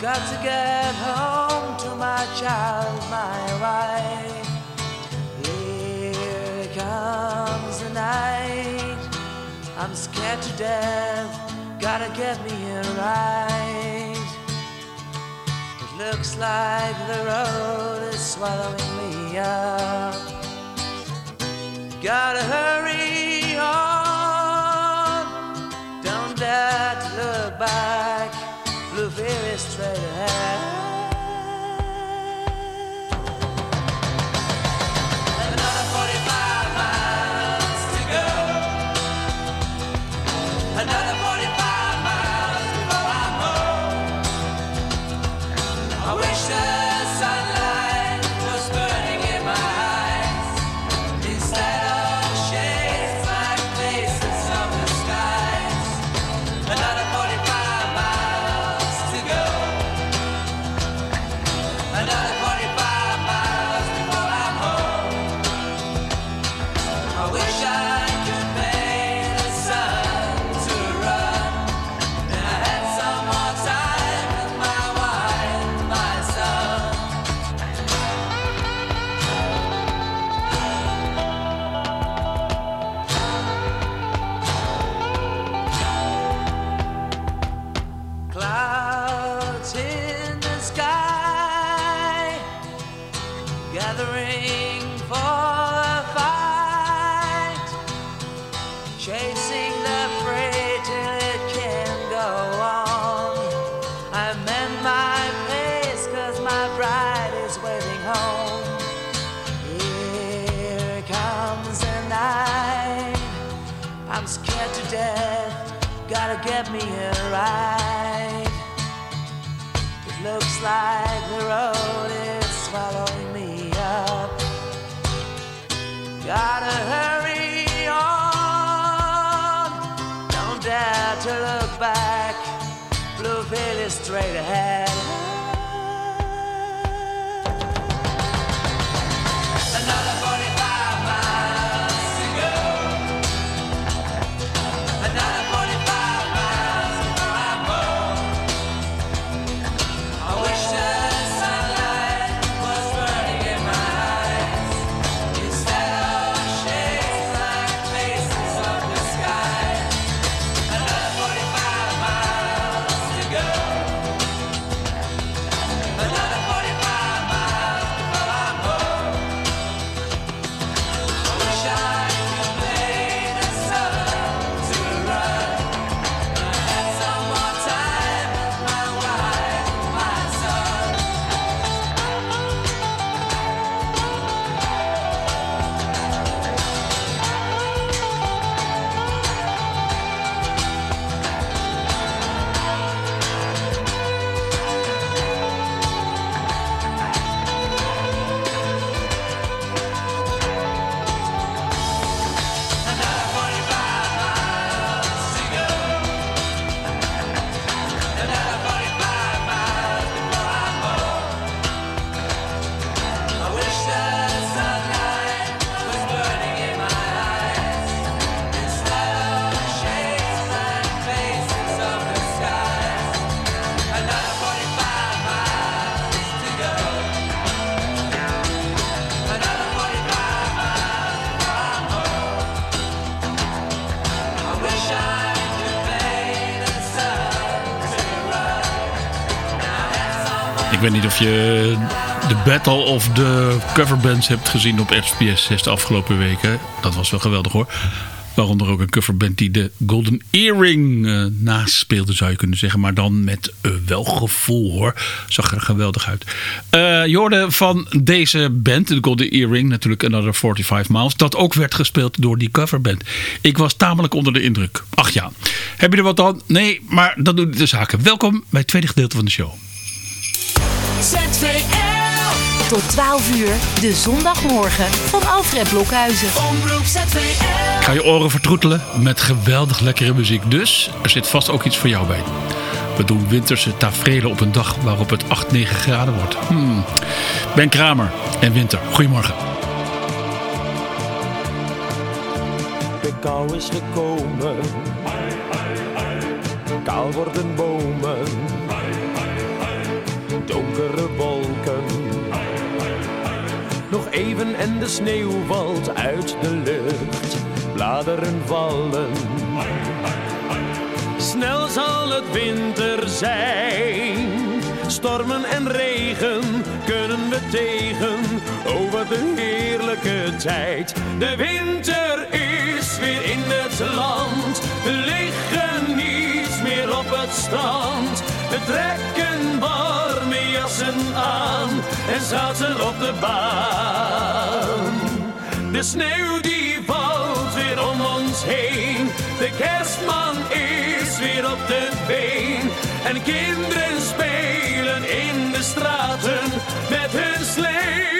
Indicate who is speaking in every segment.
Speaker 1: got to get home to my child, my wife. Here comes the night. I'm scared to death. Gotta get me here right. It looks like the road is swallowing me up. Gotta hurry Blue fear is straight ahead.
Speaker 2: Ik weet niet of je de Battle of the Coverbands hebt gezien op SBS 6 de afgelopen weken. Dat was wel geweldig hoor. Waaronder ook een coverband die de Golden Earring eh, naspeelde zou je kunnen zeggen. Maar dan met uh, wel gevoel hoor. Zag er geweldig uit. Hoorde van deze band, de Golden Earring, natuurlijk Another 45 Miles. Dat ook werd gespeeld door die coverband. Ik was tamelijk onder de indruk. Ach ja, heb je er wat aan? Nee, maar dat doet de zaken. Welkom bij het tweede gedeelte van de show.
Speaker 3: ZVL. Tot 12 uur, de zondagmorgen van Alfred Blokhuizen.
Speaker 4: Omroep ZVL.
Speaker 2: Ik ga je oren vertroetelen met geweldig lekkere muziek. Dus er zit vast ook iets voor jou bij. We doen winterse tafereelen op een dag waarop het 8, 9 graden wordt. Hmm. Ben Kramer en Winter, goedemorgen.
Speaker 5: De kou is gekomen.
Speaker 4: kaal worden bomen, donkere En de sneeuw valt uit de lucht, bladeren vallen. Snel zal het winter zijn. Stormen en regen kunnen we tegen. Oh, wat een heerlijke tijd. De winter is weer in het land. We liggen niet meer op het strand. We trekken warme jassen aan en zaten op de baan. De sneeuw die valt weer om ons heen. De kerstman is weer op de been. En kinderen spelen in de straten met hun slee.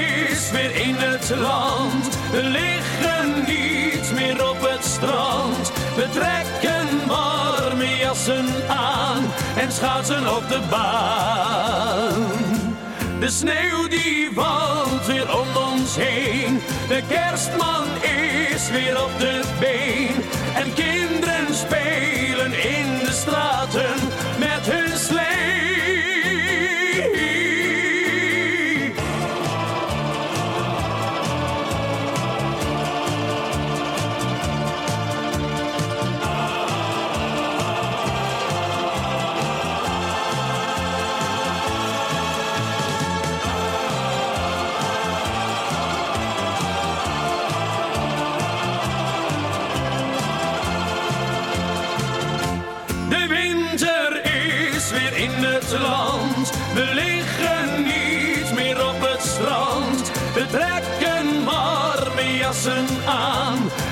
Speaker 4: weer in het land. We liggen niet meer op het strand. We trekken warme jassen aan en schaatsen op de baan. De sneeuw die valt weer om ons heen. De kerstman is weer op de been. En kinderen spelen in de straten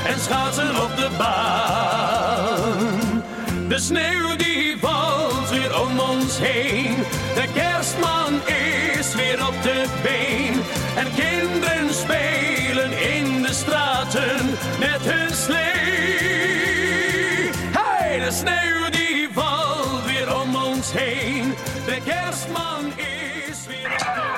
Speaker 4: en schaatsen op de baan. De sneeuw die valt weer om ons heen. De kerstman is weer op de been. En kinderen spelen in de straten met hun slee. Hey, de sneeuw die valt weer om ons heen. De kerstman is weer op de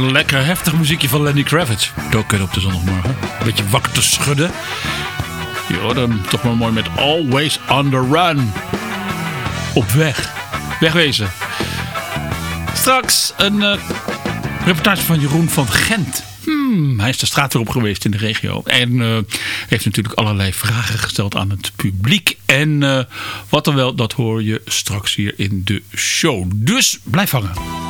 Speaker 6: Lekker heftig muziekje van Lenny Kravitz. Ook kunnen op de zondagmorgen. Een beetje wakker te schudden. Je hoorde toch maar mooi met Always on the Run. Op weg. Wegwezen. Straks een eh, reportage van Jeroen van Gent. Hmm, hij is de straat weer op geweest in de regio. En eh, heeft natuurlijk allerlei vragen gesteld aan het publiek. En eh, wat dan wel, dat hoor je straks hier in de show. Dus blijf hangen.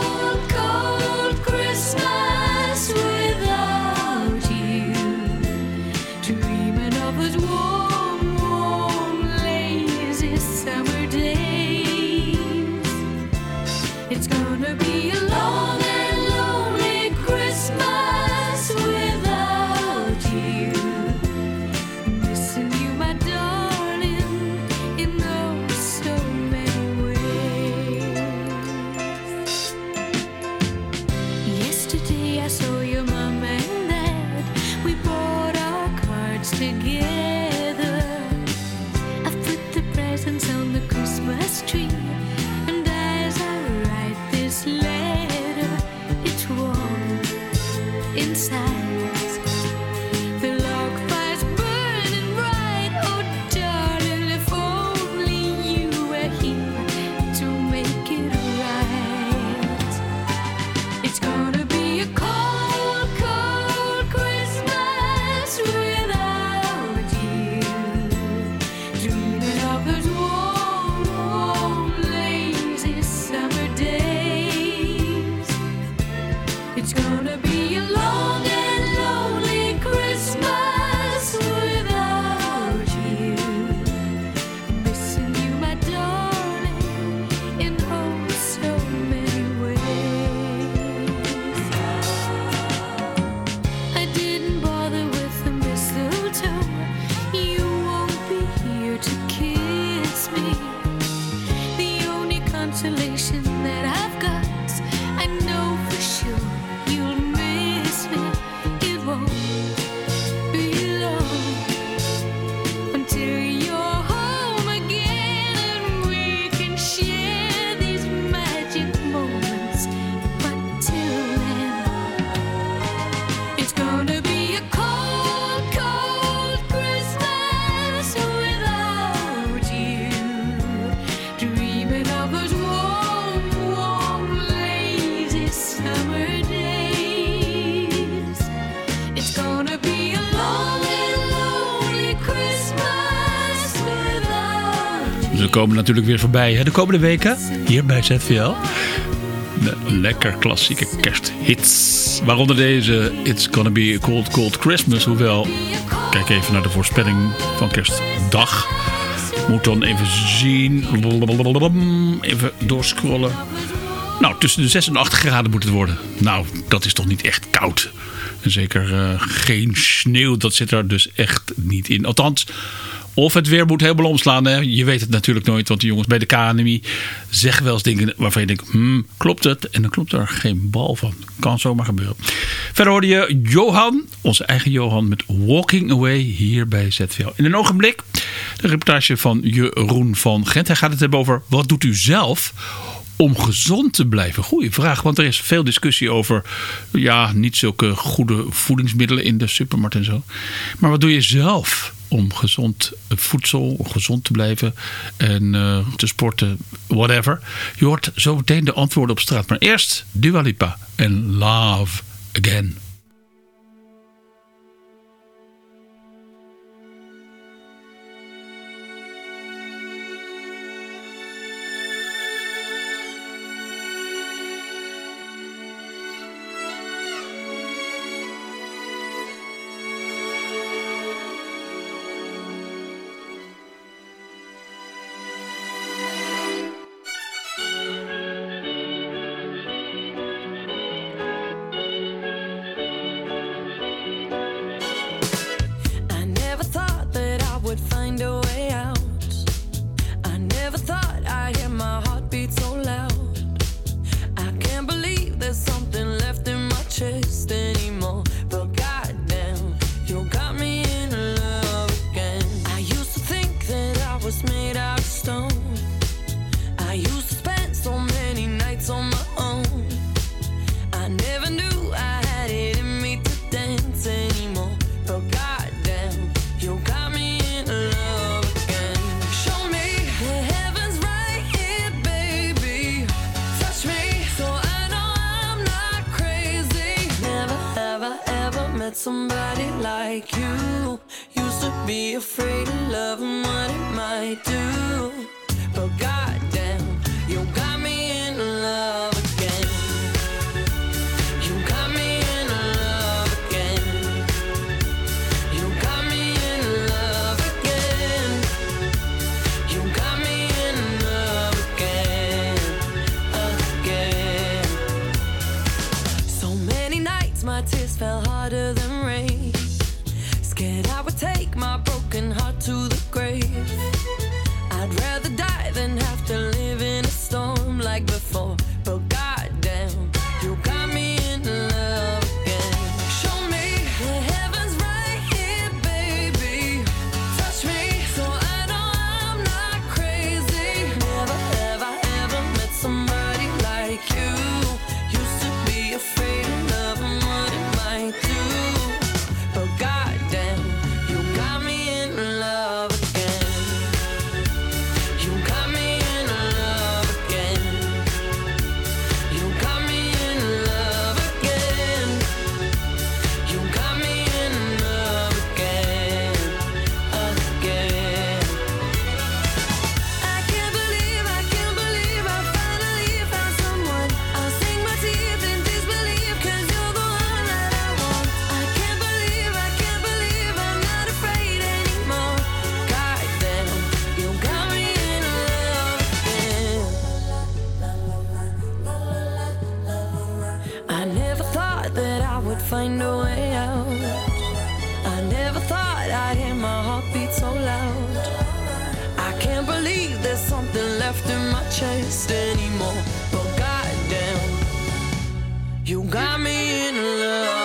Speaker 2: komen natuurlijk weer voorbij hè, de komende weken hier bij ZVL. De lekker klassieke kersthits. Waaronder deze It's Gonna Be a Cold Cold Christmas. Hoewel, kijk even naar de voorspelling van kerstdag. Moet dan even zien. Even doorscrollen. Nou, tussen de 6 en 8 graden moet het worden. Nou, dat is toch niet echt koud. En zeker eh, geen sneeuw, dat zit er dus echt niet in. Althans, of het weer moet helemaal omslaan. Hè? Je weet het natuurlijk nooit, want de jongens bij de KNMI zeggen wel eens dingen waarvan je denkt, hmm, klopt het? En dan klopt er geen bal van. Kan zomaar gebeuren. Verder hoorde je Johan, onze eigen Johan, met Walking Away hier bij ZVL. In een ogenblik de reportage van Jeroen van Gent. Hij gaat het hebben over wat doet u zelf om gezond te blijven? Goeie vraag, want er is veel discussie over ja, niet zulke goede voedingsmiddelen in de supermarkt en zo. Maar wat doe je zelf om gezond voedsel, om gezond te blijven en eh, te sporten, whatever? Je hoort zo meteen de antwoorden op straat. Maar eerst Dua Lipa en Love Again.
Speaker 7: Somebody like you. Used to be afraid of love and what it might do. But goddamn, I never thought that I would find a way out. I never thought I'd hear my heartbeat so loud. I can't believe there's something left in my chest anymore. But goddamn, you got me in love.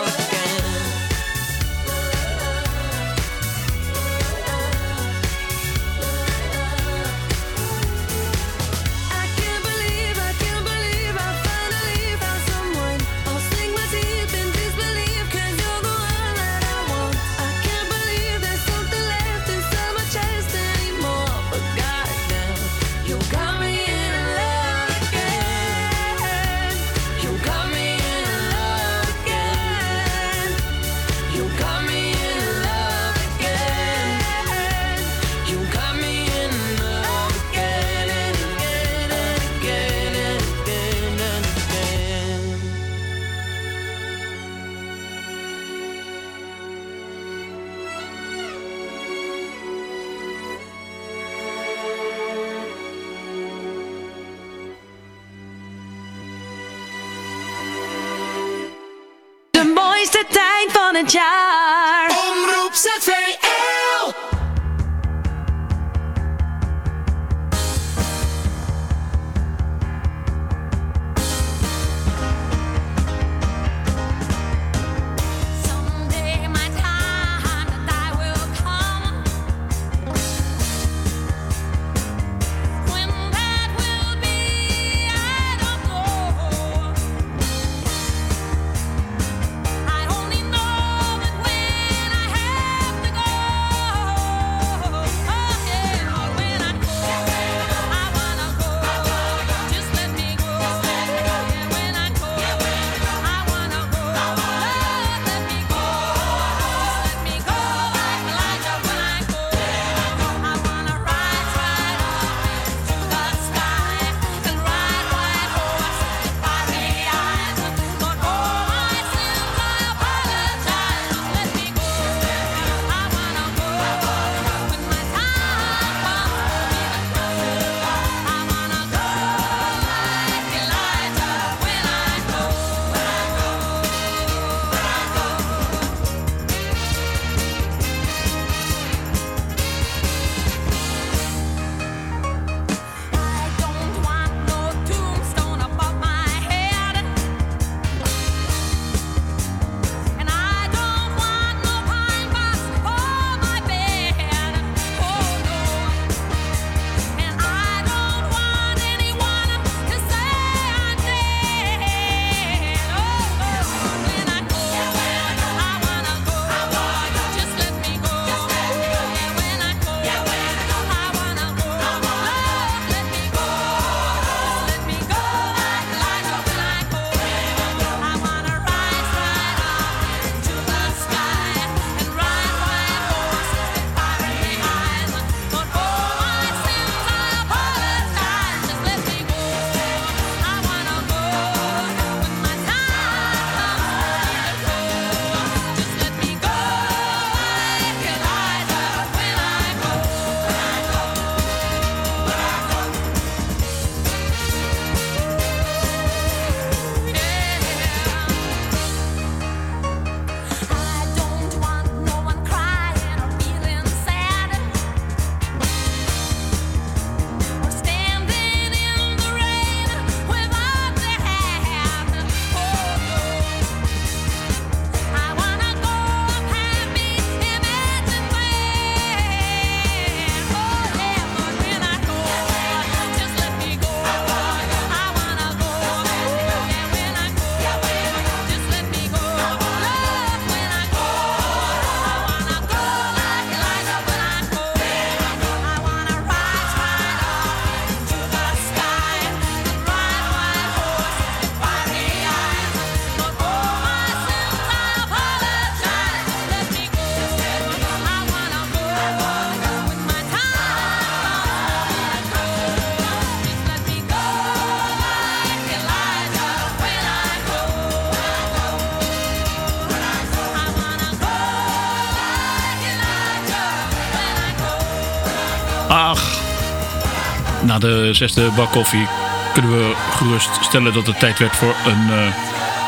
Speaker 2: na de zesde bak koffie kunnen we gerust stellen dat het tijd werd voor een eh,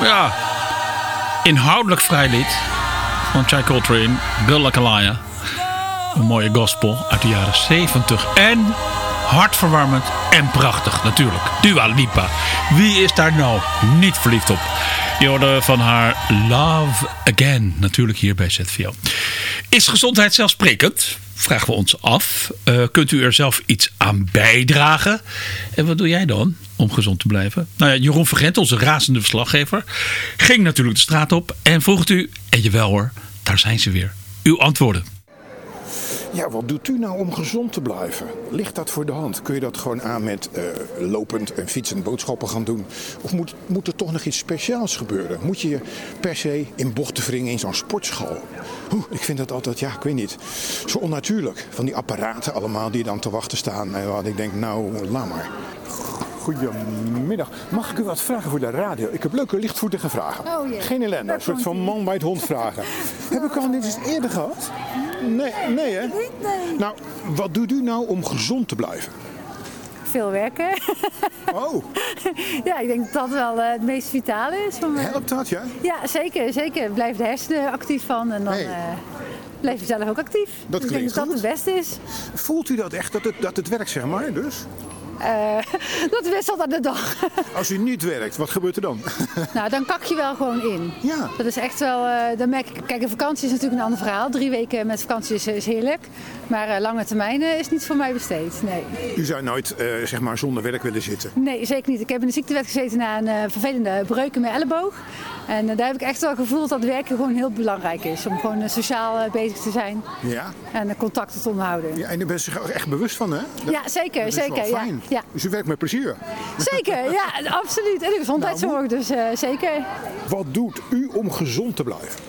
Speaker 2: ja, inhoudelijk vrij lied van Chai Coltrane, Bill Lacalaya. Een mooie gospel uit de jaren 70 en hartverwarmend en prachtig natuurlijk. Dua Lipa. Wie is daar nou niet verliefd op? Je hoorde van haar Love Again natuurlijk hier bij ZVL. Is gezondheid zelfsprekend? Vragen we ons af. Eh, kunt u er zelf iets aan bijdragen? En wat doe jij dan om gezond te blijven? Nou ja, Jeroen Vergent, onze razende verslaggever, ging natuurlijk de straat op en vroeg het u. En jawel hoor, daar zijn ze weer. Uw antwoorden.
Speaker 8: Ja, wat doet u nou om gezond te blijven? Ligt dat voor de hand? Kun je dat gewoon aan met eh, lopend en fietsend boodschappen gaan doen? Of moet, moet er toch nog iets speciaals gebeuren? Moet je je per se in bochten wringen in zo'n sportschool? Ik vind dat altijd, ja, ik weet niet, zo onnatuurlijk. Van die apparaten allemaal die dan te wachten staan. Wat ik denk, nou, laat maar. Goedemiddag. Mag ik u wat vragen voor de radio? Ik heb leuke lichtvoetige vragen.
Speaker 9: Oh, jee.
Speaker 8: Geen ellende, een soort van man bij het hond vragen. heb ik al dit eens eerder gehad? Nee, nee hè? Nou, wat doet u nou om gezond te blijven?
Speaker 9: Veel werken.
Speaker 8: Oh,
Speaker 9: ja, ik denk dat dat wel eh, het meest vitale is.
Speaker 8: Helpt dat, ja?
Speaker 9: Ja, zeker. zeker. Blijf de hersenen actief van en dan
Speaker 8: Nee.
Speaker 9: eh, blijf je zelf ook actief.
Speaker 8: Dat
Speaker 9: Dus ik denk
Speaker 8: klinkt
Speaker 9: dat dat het beste is.
Speaker 8: Voelt u dat echt, dat het, dat het werkt, zeg maar, dus?
Speaker 9: Eh, dat wisselt aan de dag.
Speaker 8: Als u niet werkt, wat gebeurt er dan?
Speaker 9: nou, dan kak je wel gewoon in.
Speaker 8: Ja.
Speaker 9: Dat is echt wel, eh, dan merk ik, kijk, een vakantie is natuurlijk een ander verhaal. Drie weken met vakantie is, is heerlijk. Maar eh, lange termijn is niet voor mij besteed, nee.
Speaker 8: U zou nooit, zeg maar, zonder werk willen zitten.
Speaker 9: Nee, zeker niet. Ik heb in de ziektewet gezeten na een vervelende breuk in mijn elleboog. En daar heb ik echt wel gevoeld dat werken gewoon heel belangrijk is. Om gewoon sociaal bezig te zijn
Speaker 8: Ja.
Speaker 9: en contacten te onderhouden.
Speaker 8: ja en u bent zich er echt bewust van, hè? Dat-
Speaker 9: Ja, zeker,
Speaker 8: dat is
Speaker 9: zeker,
Speaker 8: fijn.
Speaker 9: Ja.
Speaker 8: Dus u werkt met plezier.
Speaker 9: Zeker, ja, absoluut. En de gezondheidszorg, dus eh, zeker.
Speaker 8: Wat doet u om gezond te blijven?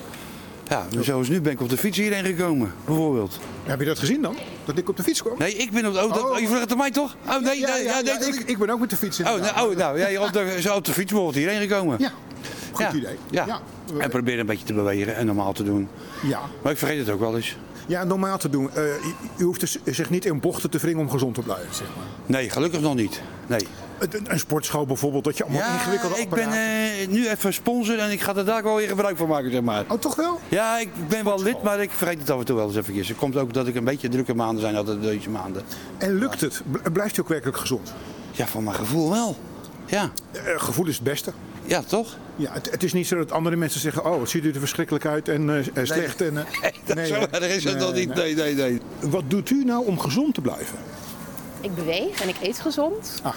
Speaker 10: Ja, zoals nu ben ik op de fiets hierheen gekomen, bijvoorbeeld.
Speaker 8: Heb je dat gezien dan? Dat ik op de fiets kwam?
Speaker 10: Nee, ik ben op de... Oh, dat-
Speaker 8: Oh.
Speaker 10: oh, je vraagt het aan mij toch? Oh, nee,
Speaker 8: ja,
Speaker 10: nee,
Speaker 8: ja,
Speaker 10: ja, nee,
Speaker 8: ja,
Speaker 10: ik-
Speaker 8: ik, ben ook met de fiets
Speaker 10: Oh, nou, oh, nou, ja, je op de, zo op de fiets bijvoorbeeld hierheen gekomen.
Speaker 8: Ja, goed
Speaker 10: ja.
Speaker 8: idee.
Speaker 10: Ja.
Speaker 8: Ja.
Speaker 10: En probeer een beetje te bewegen en normaal te doen.
Speaker 8: Ja.
Speaker 10: Maar ik vergeet het ook wel eens.
Speaker 8: Ja, normaal te doen. Eh, u, hoeft dus zich niet in bochten te wringen om gezond te blijven, zeg maar.
Speaker 10: Nee, gelukkig nog niet. Nee.
Speaker 8: Een, een sportschool bijvoorbeeld, dat je allemaal ingewikkelde
Speaker 10: ik ben eh, nu even sponsor en ik ga er daar wel weer gebruik van maken, zeg maar.
Speaker 8: Oh, toch wel?
Speaker 10: Ja, ik ben wel lid, maar ik vergeet het af en toe wel eens even. Het komt ook dat ik een beetje drukke maanden zijn, altijd deze maanden.
Speaker 8: En lukt het? Blijft u ook werkelijk gezond?
Speaker 10: Ja, van mijn gevoel wel. Ja,
Speaker 8: Eh, gevoel is het beste.
Speaker 10: ja toch?
Speaker 8: Ja, het, het is niet zo dat andere mensen zeggen... oh, wat ziet u er verschrikkelijk uit en eh, eh, slecht. En, eh,
Speaker 10: Dat
Speaker 8: nee,
Speaker 10: zo
Speaker 8: hè?
Speaker 10: erg is het
Speaker 8: Nee,
Speaker 10: nog niet.
Speaker 8: nee.
Speaker 10: Nee, nee, nee.
Speaker 8: Wat doet u nou om gezond te blijven?
Speaker 11: Ik beweeg en ik eet gezond.
Speaker 8: Ah.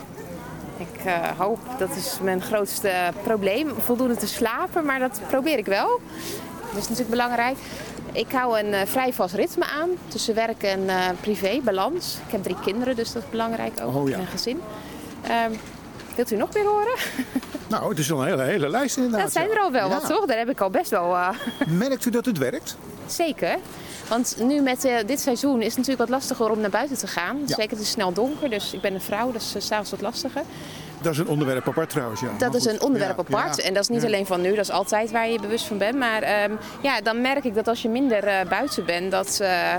Speaker 11: Ik eh, hoop, dat is mijn grootste probleem, voldoende te slapen, maar dat probeer ik wel. Dat is natuurlijk belangrijk. Ik hou een vrij vast ritme aan tussen werk en eh, privé, balans. Ik heb drie kinderen, dus dat is belangrijk ook
Speaker 8: Oh, ja.
Speaker 11: in een gezin. Wilt u nog meer horen?
Speaker 8: Nou, het is al een hele, hele lijst inderdaad.
Speaker 11: dat zijn er al wel
Speaker 8: Ja.
Speaker 11: wat, toch? Daar heb ik al best wel eh,
Speaker 8: Merkt u dat het werkt?
Speaker 11: Zeker. Want nu met eh, dit seizoen is het natuurlijk wat lastiger om naar buiten te gaan.
Speaker 8: Ja.
Speaker 11: Zeker, het is snel donker, dus ik ben een vrouw, dus uh, s'avonds wat lastiger.
Speaker 8: Dat is een onderwerp apart trouwens, ja.
Speaker 11: Dat is een onderwerp
Speaker 8: Ja,
Speaker 11: apart.
Speaker 8: ja,
Speaker 11: En dat is niet alleen van nu, dat is altijd waar je je bewust van bent. Maar ehm, ja, dan merk ik dat als je minder eh, buiten bent, dat, eh,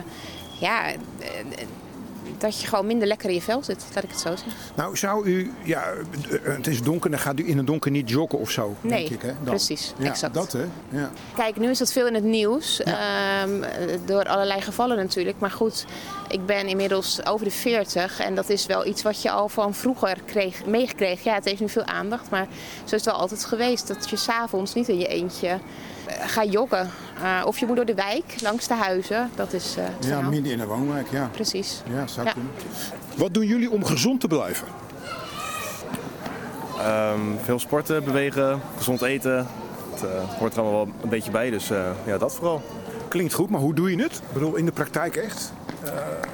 Speaker 11: ja, eh, dat je gewoon minder lekker in je vel zit, laat ik het zo zeggen.
Speaker 8: Nou, zou u... Ja, het is donker, dan gaat u in het donker niet joggen of zo,
Speaker 11: Nee,
Speaker 8: denk ik, hè? Dan.
Speaker 11: precies,
Speaker 8: Ja,
Speaker 11: exact.
Speaker 8: dat, hè? Ja.
Speaker 11: Kijk, nu is dat veel in het nieuws. ehm, door allerlei gevallen natuurlijk. Maar goed, ik ben inmiddels over de 40. En dat is wel iets wat je al van vroeger kreeg, meegekregen. Ja, het heeft nu veel aandacht. Maar zo is het wel altijd geweest. Dat je s'avonds niet in je eentje eh, gaat joggen. Eh, of je moet door de wijk, langs de huizen. Dat is eh
Speaker 8: ja, midden in een woonwijk, ja.
Speaker 11: Precies.
Speaker 8: Ja, zou
Speaker 11: Ja.
Speaker 8: kunnen. Wat doen jullie om gezond te blijven?
Speaker 12: Ehm, veel sporten, bewegen, gezond eten. Het eh, hoort er allemaal wel een beetje bij, dus eh, ja, dat vooral.
Speaker 8: Klinkt goed, maar hoe doe je het? Ik bedoel, in de praktijk echt?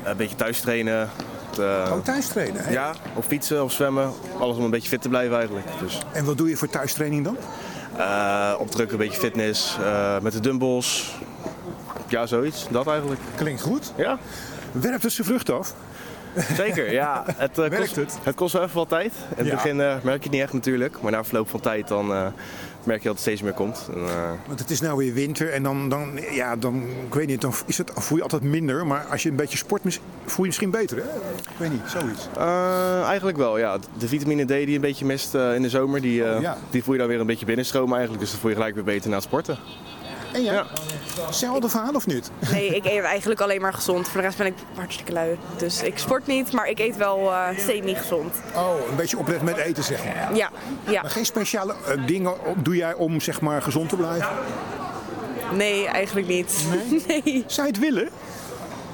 Speaker 12: een beetje thuis trainen. Eh,
Speaker 8: Oh, thuis trainen, hè?
Speaker 12: Ja, of fietsen of zwemmen. Alles om een beetje fit te blijven eigenlijk. Dus,
Speaker 8: En wat doe je voor thuistraining dan?
Speaker 12: Eh, opdrukken, een beetje fitness, eh, met de dumbbells. Ja, zoiets. Dat eigenlijk.
Speaker 8: Klinkt goed.
Speaker 12: Ja,
Speaker 8: Werpt het zijn vrucht af?
Speaker 12: zeker. Ja, het, eh, kost,
Speaker 8: het?
Speaker 12: het kost wel even wat tijd. In het
Speaker 8: Ja.
Speaker 12: begin eh, merk je het niet echt natuurlijk. Maar na verloop van tijd dan eh, merk je dat het steeds meer komt. En, eh,
Speaker 8: Want het is nou weer winter en dan, dan, ja, dan, ik weet niet, dan is het, voel je altijd minder. Maar als je een beetje sport, voel je misschien beter, hè? Ik weet niet, zoiets.
Speaker 12: Eh, eigenlijk wel, ja. De vitamine D die je een beetje mist eh, in de zomer, die,
Speaker 8: Oh, ja.
Speaker 12: die voel je dan weer een beetje binnenstromen eigenlijk. Dus dan voel je gelijk weer beter na het sporten.
Speaker 8: En jij? Hetzelfde verhaal of niet?
Speaker 13: Nee, ik eet eigenlijk alleen maar gezond. Voor de rest ben ik hartstikke lui. Dus ik sport niet, maar ik eet wel eh semi-gezond.
Speaker 8: Oh, een beetje opletten met eten, zeg maar.
Speaker 13: Ja, ja.
Speaker 8: Maar geen speciale eh, dingen doe jij om zeg maar gezond te blijven?
Speaker 13: Nee, eigenlijk niet. Nee?
Speaker 8: Zou je het willen?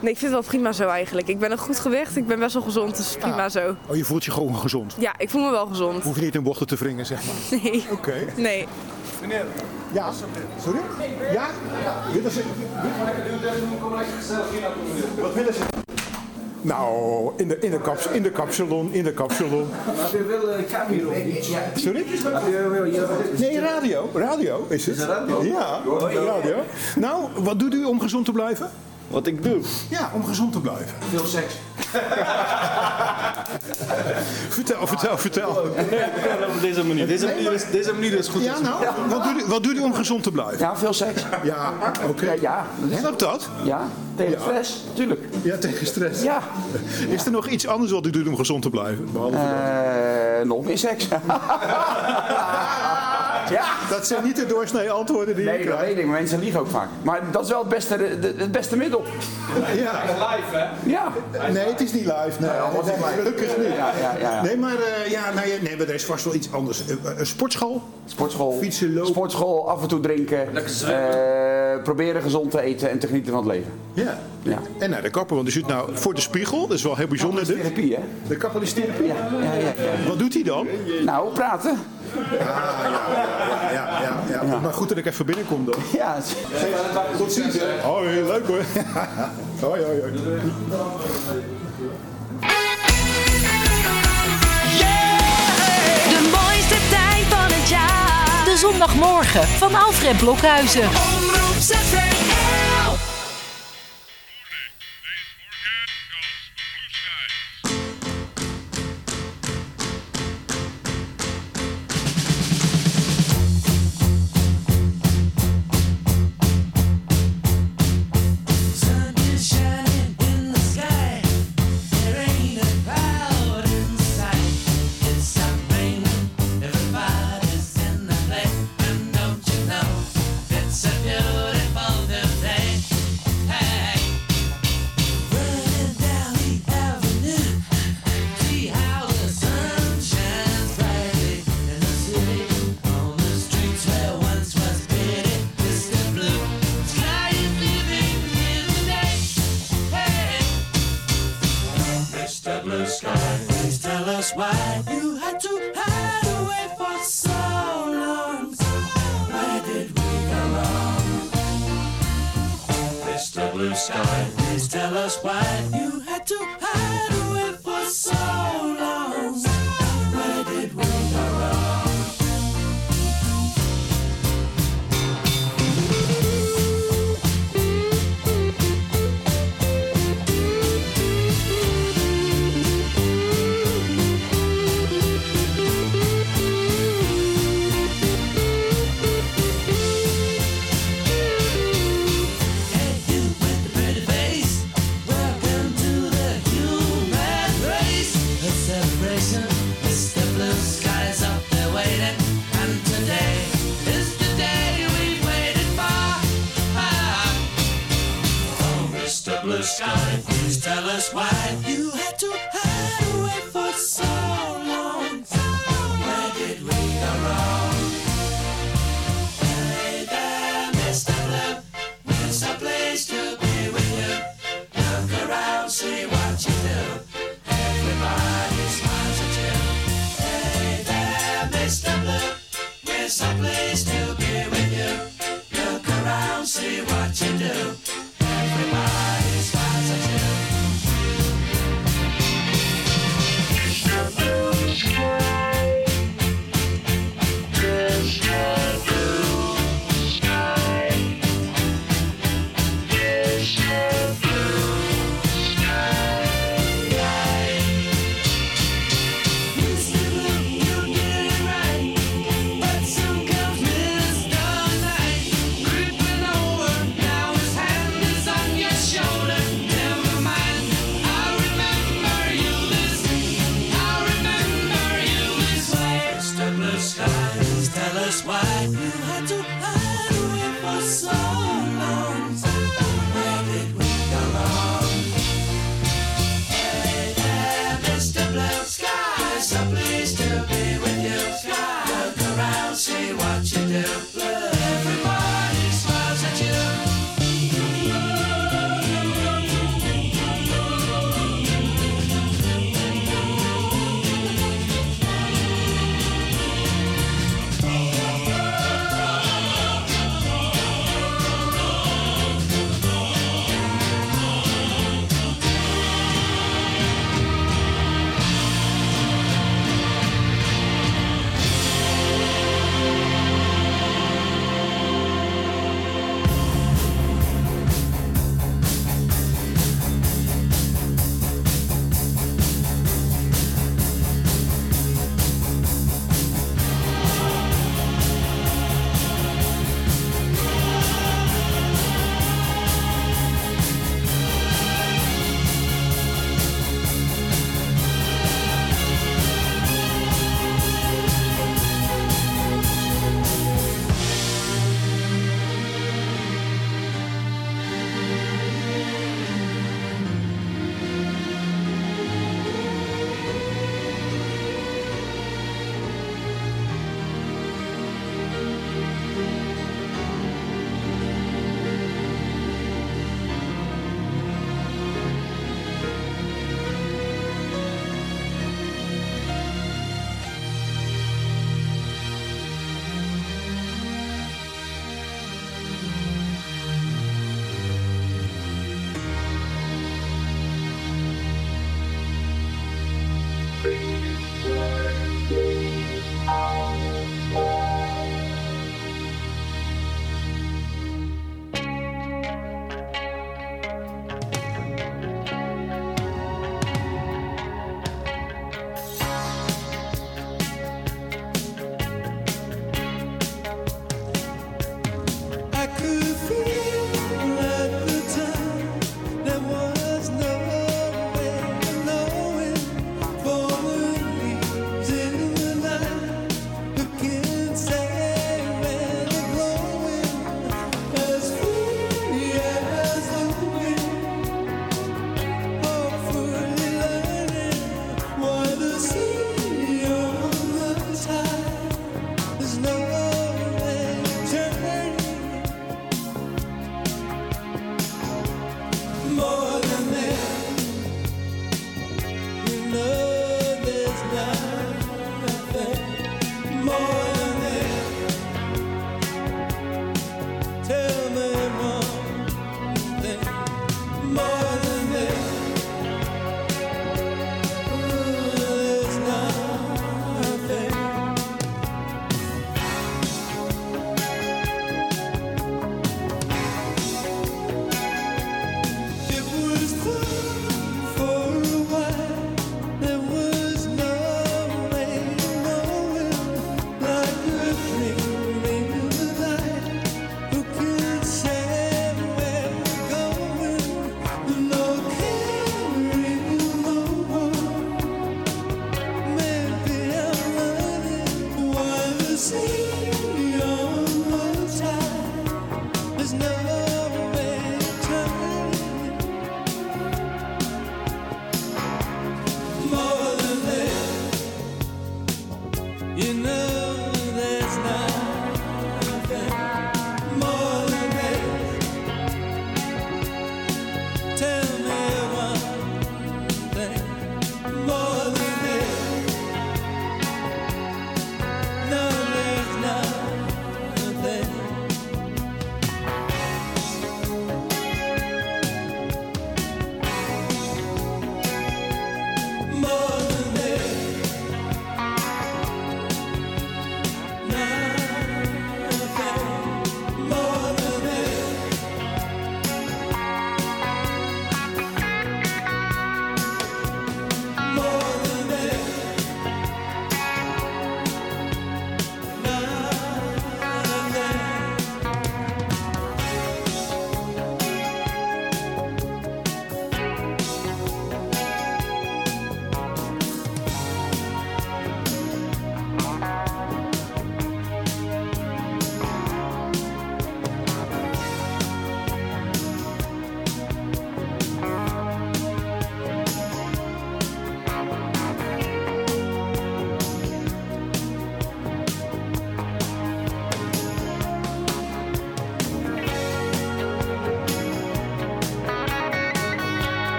Speaker 13: Nee, ik vind het wel prima zo eigenlijk. Ik ben een goed gewicht, ik ben best wel gezond, dus prima zo.
Speaker 8: Oh, je voelt je gewoon gezond.
Speaker 13: Ja, ik voel me wel gezond.
Speaker 8: Hoef je niet in bochten te wringen, zeg maar.
Speaker 13: Nee.
Speaker 8: Oké.
Speaker 13: Nee.
Speaker 8: Meneer. Ja. Sorry? Ja? Willen ze... Wat willen ze? Nou, in de, in de, kaps, in de kapsalon, in de kapsalon.
Speaker 10: Maar u wil een camera?
Speaker 8: Sorry? Nee, radio. Radio is het.
Speaker 10: Is het radio?
Speaker 8: Ja,
Speaker 10: Oh, ja.
Speaker 8: radio. Nou, wat doet u om gezond te blijven?
Speaker 10: Wat ik doe?
Speaker 8: Ja, om gezond te blijven.
Speaker 10: Veel seks.
Speaker 8: Vertel, vertel, vertel.
Speaker 10: op deze manier. Deze manier is, deze manier is goed.
Speaker 8: Ja, nou, wat doet, u, wat doet u om gezond te blijven?
Speaker 10: Ja, veel seks.
Speaker 8: Ja, oké.
Speaker 10: Ja,
Speaker 8: Helpt dat?
Speaker 10: Ja, tegen stress, tuurlijk.
Speaker 8: Ja, tegen stress.
Speaker 10: Ja.
Speaker 8: Is er nog iets anders wat u doet om gezond te blijven? Behalve
Speaker 10: Eh, nog meer seks. ja.
Speaker 8: Dat zijn niet de doorsnee antwoorden die
Speaker 10: Nee,
Speaker 8: ik
Speaker 10: dat
Speaker 8: krijg.
Speaker 10: weet ik, maar mensen liegen ook vaak. Maar dat is wel het beste, de- de- het beste middel.
Speaker 8: Ja.
Speaker 10: Live, hè? Ja.
Speaker 8: Nee, het is niet live. Nee, nee, gelukkig niet.
Speaker 10: Ja, ja, ja, ja.
Speaker 8: Nee, maar, eh, ja, nou, nee, maar er is vast wel iets anders. Eh, Een sportschool?
Speaker 10: Sportschool.
Speaker 8: Fietsen, lopen.
Speaker 10: Sportschool, af en toe drinken. eh, proberen gezond te eten en te genieten van het leven.
Speaker 8: Ja.
Speaker 10: Ja.
Speaker 8: En naar de kapper, want die zit nou voor de spiegel. Dat is wel heel bijzonder. dit.
Speaker 10: Therapie, hè?
Speaker 8: De kapper is therapie.
Speaker 10: Ja, ja, ja. ja.
Speaker 8: Wat doet hij dan?
Speaker 10: Nou, praten.
Speaker 8: Ja, ja, ja. Maar goed dat ik even binnenkom dan.
Speaker 10: Ja.
Speaker 8: Tot ziens. hè. Hoi, leuk hoor. Hoi, hoi, hoi.
Speaker 14: De mooiste tijd van het jaar. De zondagmorgen van Alfred Blokhuizen.
Speaker 1: Omroep ZVL.
Speaker 15: There, Mr. Blue. It's a place to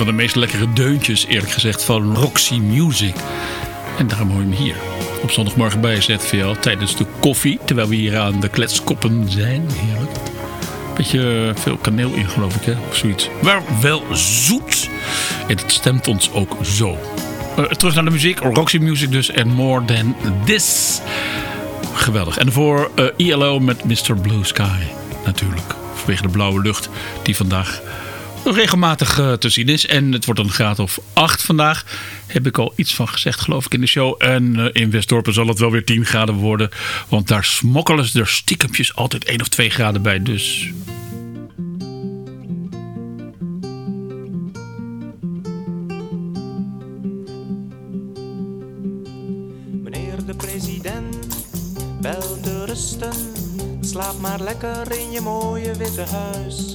Speaker 2: van de meest lekkere deuntjes, eerlijk gezegd, van Roxy Music. En daarom hoor je hem hier. Op zondagmorgen bij ZVL tijdens de koffie. Terwijl we hier aan de kletskoppen zijn. Heerlijk. Beetje veel kaneel in, geloof ik, hè? Of zoiets. Maar wel zoet. En het stemt ons ook zo. Eh, terug naar de muziek. Roxy Music dus. En More Than This. Geweldig. En voor eh, ILO met Mr. Blue Sky. Natuurlijk. Vanwege de blauwe lucht die vandaag regelmatig eh, te zien is. En het wordt een graad of 8 vandaag. Heb ik al iets van gezegd, geloof ik, in de show. En eh, in Westdorpen zal het wel weer 10 graden worden. Want daar smokkelen ze er stiekempjes altijd 1 of 2 graden bij. Dus
Speaker 16: Meneer de rusten. Slaap maar lekker in je mooie witte huis.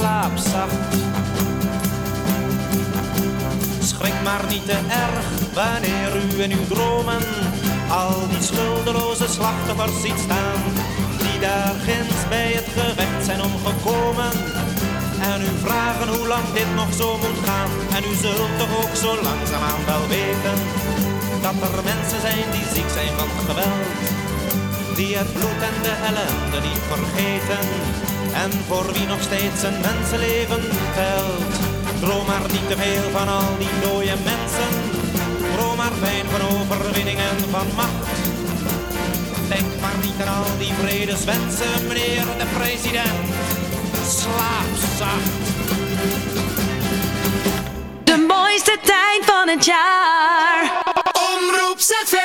Speaker 16: Slaap zacht. Schrik maar niet te erg wanneer u in uw dromen al die schuldeloze slachtoffers ziet staan. Die daar ginds bij het gevecht zijn omgekomen. En u vragen hoe lang dit nog zo moet gaan. En u zult toch ook zo langzaamaan wel weten. Dat er mensen zijn die ziek zijn van geweld. Die het bloed en de ellende niet vergeten. En voor wie nog steeds een mensenleven telt. Droom maar niet te veel van al die dode mensen. Droom maar fijn van overwinning en van macht. Denk maar niet aan al die vredeswensen, meneer de president. Slaap zacht.
Speaker 3: De mooiste tijd van het jaar.
Speaker 5: Omroep ZVL.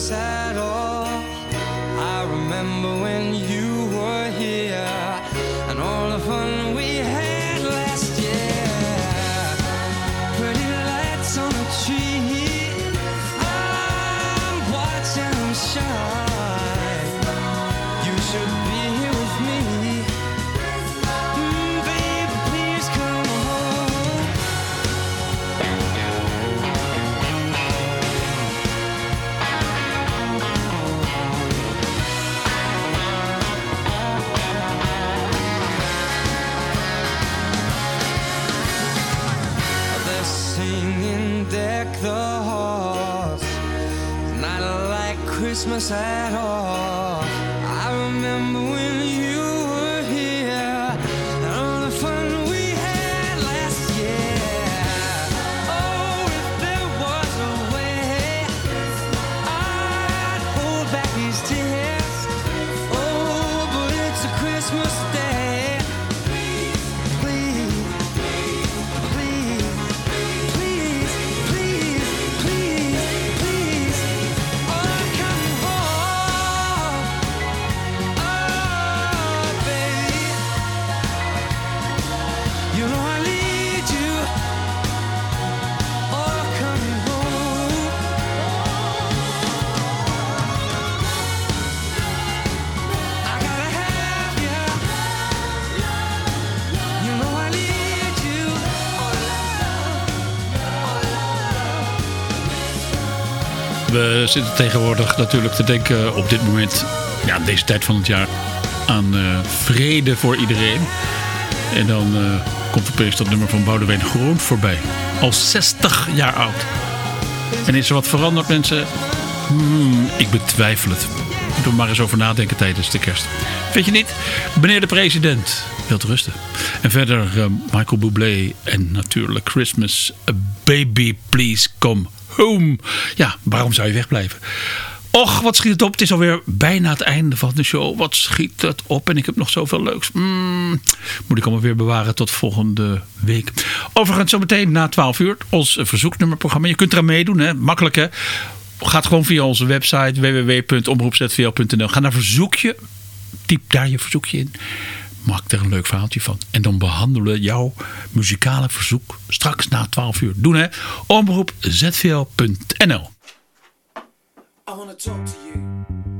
Speaker 17: Christmas at all.
Speaker 2: Zitten tegenwoordig natuurlijk te denken op dit moment, ja, deze tijd van het jaar, aan eh, vrede voor iedereen. En dan eh, komt opeens dat nummer van Boudewijn de Groen voorbij. Al 60 jaar oud. En is er wat veranderd, mensen? Hmm, ik betwijfel het. Doe maar eens over nadenken tijdens de kerst. Vind je niet? Meneer de president, wilt rusten. En verder eh, Michael Bublé en natuurlijk Christmas. A baby, please come Ja, waarom zou je wegblijven? Och, wat schiet het op. Het is alweer bijna het einde van de show. Wat schiet het op. En ik heb nog zoveel leuks. Mm, moet ik allemaal weer bewaren tot volgende week. Overigens zometeen na 12 uur ons verzoeknummerprogramma. Je kunt eraan meedoen. Hè? Makkelijk hè. Gaat gewoon via onze website www.omroepzvl.nl. Ga naar verzoekje. Typ daar je verzoekje in. Maak er een leuk verhaaltje van. En dan behandelen we jouw muzikale verzoek straks na 12 uur. Doen hè.
Speaker 18: To you.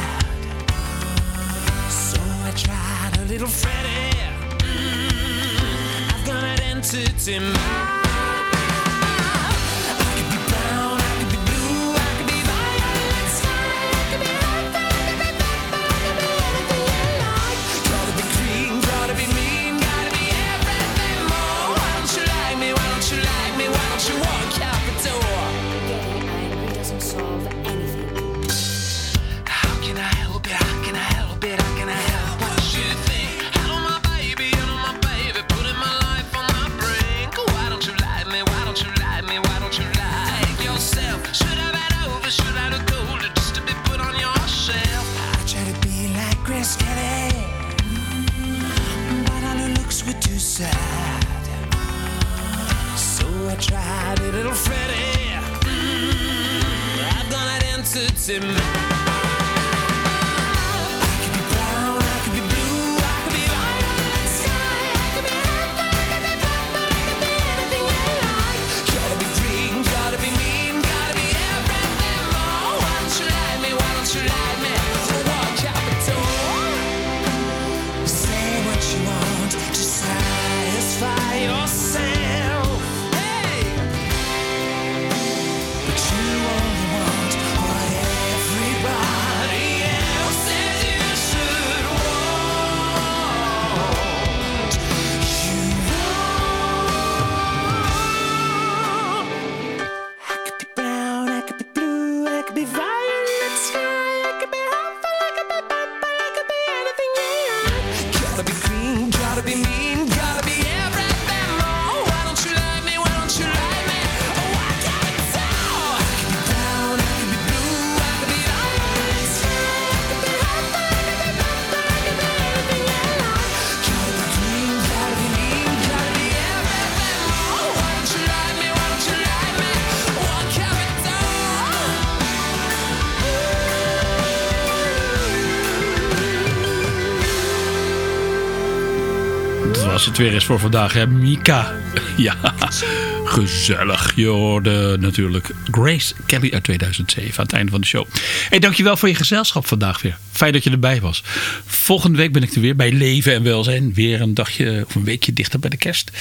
Speaker 1: I tried a little Freddie. Mm, I've got an entity mind.
Speaker 2: Het weer eens voor vandaag, hè? Mika. Ja, gezellig. Je hoorde natuurlijk Grace Kelly uit 2007 aan het einde van de show. Hey, dankjewel voor je gezelschap vandaag weer. Fijn dat je erbij was. Volgende week ben ik er weer bij Leven en Welzijn. Weer een dagje of een weekje dichter bij de kerst.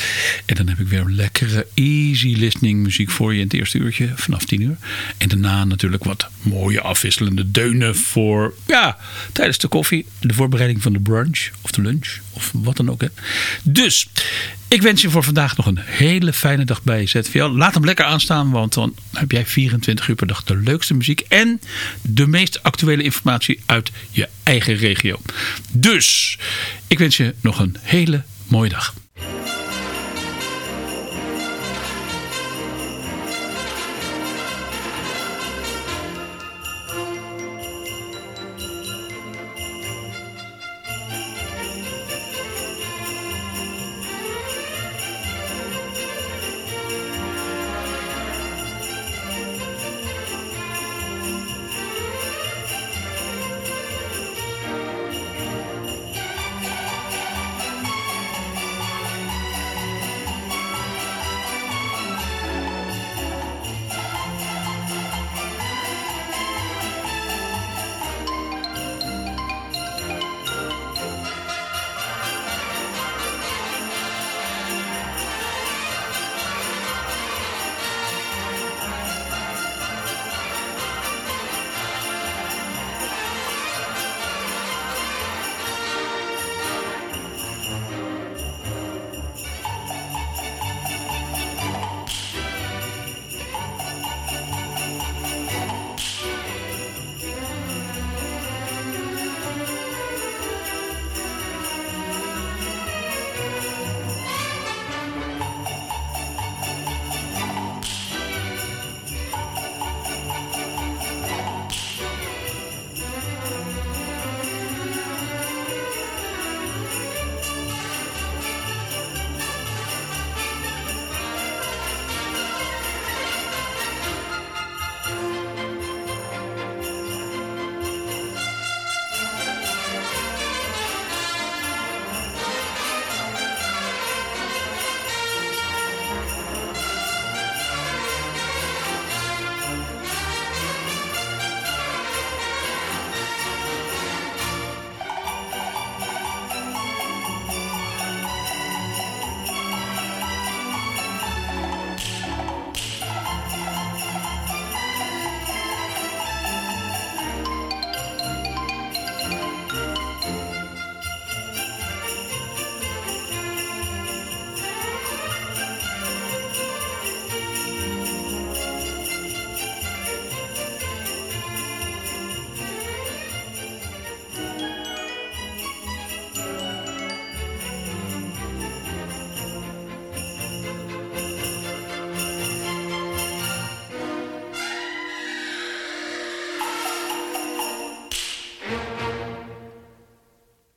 Speaker 2: En dan heb ik weer lekkere easy listening muziek voor je in het eerste uurtje vanaf 10 uur. En daarna natuurlijk wat mooie afwisselende deunen voor, ja, tijdens de koffie. De voorbereiding van de brunch of de lunch of wat dan ook. Hè. Dus, ik wens je voor vandaag nog een hele fijne dag bij ZVL. Laat hem lekker aanstaan, want dan heb jij 24 uur per dag de leukste muziek en de meest actuele informatie uit je eigen regio. Dus, ik wens je nog een hele mooie dag.